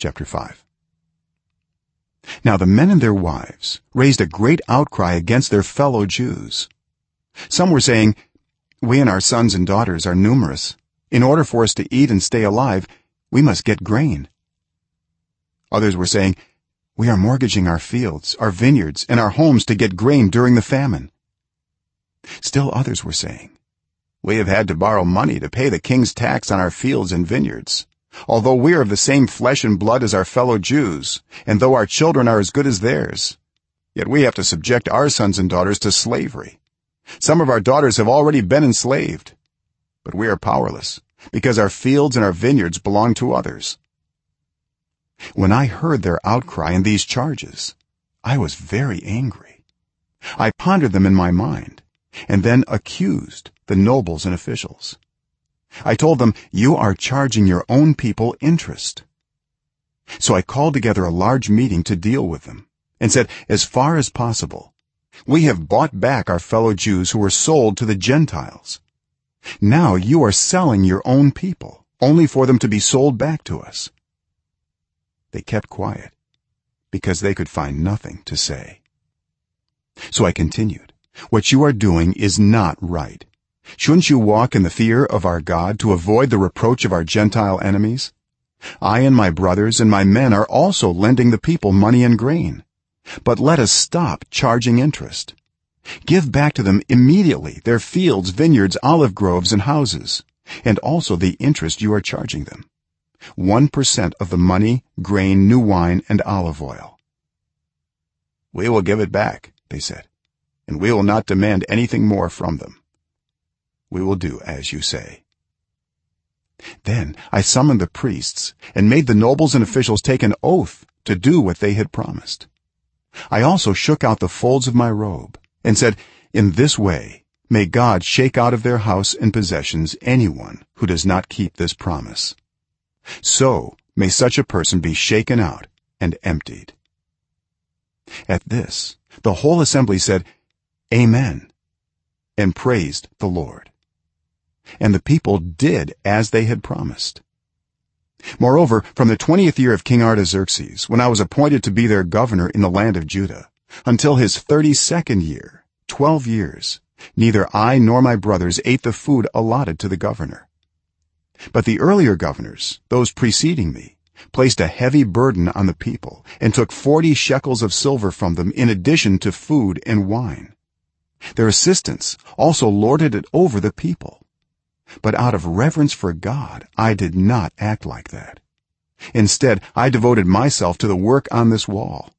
chapter 5 now the men and their wives raised a great outcry against their fellow jews. Some were saying we and our sons and daughters are numerous. In order for us to eat and stay alive we must get grain. Others were saying we are mortgaging our fields our vineyards and our homes to get grain during the famine. Still others were saying we have had to borrow money to pay the king's tax on our fields and vineyards although we are of the same flesh and blood as our fellow jews and though our children are as good as theirs yet we have to subject our sons and daughters to slavery. Some of our daughters have already been enslaved but we are powerless because our fields and our vineyards belong to others. When i heard their outcry and these charges i was very angry. I pondered them in my mind and then accused the nobles and officials i told them you are charging your own people interest. So i called together a large meeting to deal with them and said as far as possible we have bought back our fellow jews who were sold to the gentiles. Now you are selling your own people only for them to be sold back to us. They kept quiet because they could find nothing to say. So i continued what you are doing is not right shouldn't you walk in the fear of our god to avoid the reproach of our gentile enemies? I and my brothers and my men are also lending the people money and grain. But let us stop charging interest. Give back to them immediately their fields vineyards olive groves and houses and also the interest you are charging them. 1% of the money grain new wine and olive oil. We will give it back they said and we will not demand anything more from them we will do as you say. Then i summoned the priests and made the nobles and officials take an oath to do what they had promised. I also shook out the folds of my robe and said in this way may god shake out of their house and possessions anyone who does not keep this promise. So may such a person be shaken out and emptied. At this the whole assembly said amen and praised the lord and the people did as they had promised. Moreover from the 20th year of king artaxerxes when i was appointed to be their governor in the land of judah until his 32nd year 12 years neither i nor my brothers ate the food allotted to the governor. But the earlier governors those preceding me placed a heavy burden on the people and took 40 shekels of silver from them in addition to food and wine. Their assistants also lorded it over the people but out of reverence for god i did not act like that. Instead i devoted myself to the work on this wall.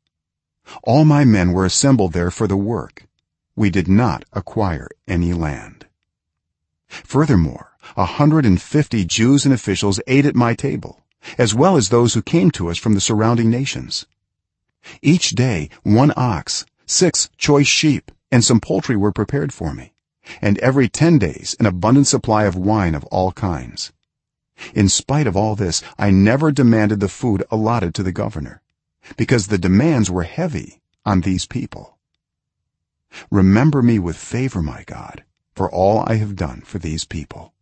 All my men were assembled there for the work. We did not acquire any land. Furthermore a 150 jews and officials ate at my table as well as those who came to us from the surrounding nations. Each day one ox 6 choice sheep and some poultry were prepared for me and every 10 days an abundant supply of wine of all kinds. In spite of all this i never demanded the food allotted to the governor because the demands were heavy on these people. Remember me with favor my god for all i have done for these people